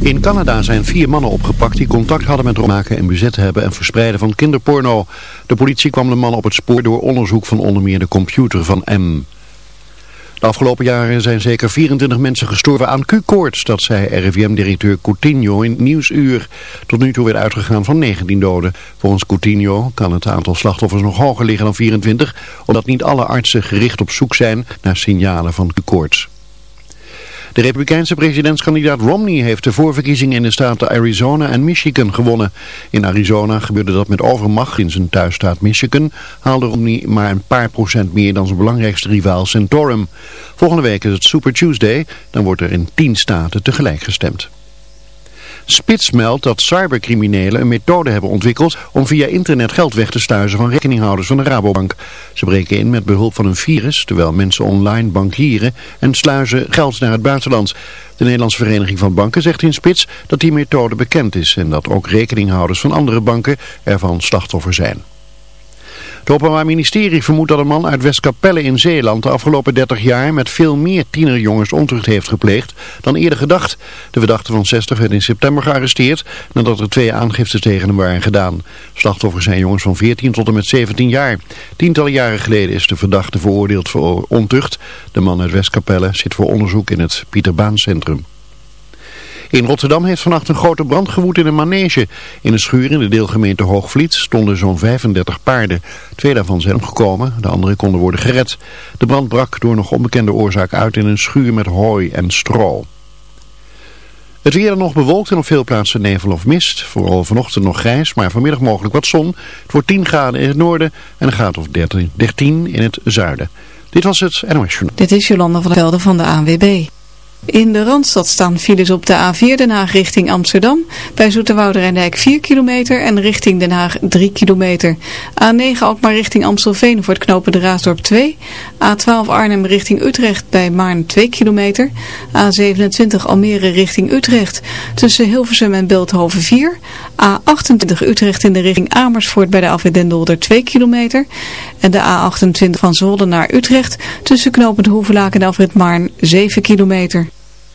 In Canada zijn vier mannen opgepakt die contact hadden met maken en bezet hebben en verspreiden van kinderporno. De politie kwam de mannen op het spoor door onderzoek van onder meer de computer van M. De afgelopen jaren zijn zeker 24 mensen gestorven aan Q-koorts, dat zei RIVM-directeur Coutinho in Nieuwsuur. Tot nu toe werd uitgegaan van 19 doden. Volgens Coutinho kan het aantal slachtoffers nog hoger liggen dan 24, omdat niet alle artsen gericht op zoek zijn naar signalen van Q-koorts. De republikeinse presidentskandidaat Romney heeft de voorverkiezingen in de staten Arizona en Michigan gewonnen. In Arizona gebeurde dat met overmacht. In zijn thuisstaat Michigan haalde Romney maar een paar procent meer dan zijn belangrijkste rivaal Santorum. Volgende week is het Super Tuesday, dan wordt er in tien staten tegelijk gestemd. Spits meldt dat cybercriminelen een methode hebben ontwikkeld om via internet geld weg te stuizen van rekeninghouders van de Rabobank. Ze breken in met behulp van een virus, terwijl mensen online bankieren en sluizen geld naar het buitenland. De Nederlandse Vereniging van Banken zegt in Spits dat die methode bekend is en dat ook rekeninghouders van andere banken ervan slachtoffer zijn. Het Openbaar Ministerie vermoedt dat een man uit Westkapelle in Zeeland de afgelopen 30 jaar met veel meer tienerjongens ontucht heeft gepleegd dan eerder gedacht. De verdachte van 60 werd in september gearresteerd nadat er twee aangiftes tegen hem waren gedaan. Slachtoffers zijn jongens van 14 tot en met 17 jaar. Tientallen jaren geleden is de verdachte veroordeeld voor ontucht. De man uit Westkapelle zit voor onderzoek in het Pieter Baan Centrum. In Rotterdam heeft vannacht een grote brand gewoed in een manege. In een schuur in de deelgemeente Hoogvliet stonden zo'n 35 paarden. Twee daarvan zijn omgekomen, de andere konden worden gered. De brand brak door nog onbekende oorzaak uit in een schuur met hooi en stro. Het weer nog bewolkt en op veel plaatsen nevel of mist. Vooral vanochtend nog grijs, maar vanmiddag mogelijk wat zon. Het wordt 10 graden in het noorden en een graad of 13 in het zuiden. Dit was het NOS Journal. Dit is Jolanda van der Velde van de ANWB. In de Randstad staan files op de A4 Den Haag richting Amsterdam. Bij Zoeterwouder en Dijk 4 kilometer en richting Den Haag 3 kilometer. A9 Alkmaar richting Amstelveen voor het knopen de Raasdorp 2. A12 Arnhem richting Utrecht bij Maarn 2 kilometer. A27 Almere richting Utrecht tussen Hilversum en Beeldhoven 4. A28 Utrecht in de richting Amersfoort bij de Afwit 2 kilometer. En de A28 van Zolder naar Utrecht tussen knopend Hoevelaak en Afrit Maarn 7 kilometer.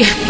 Yeah.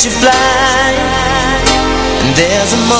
makes you fly And there's a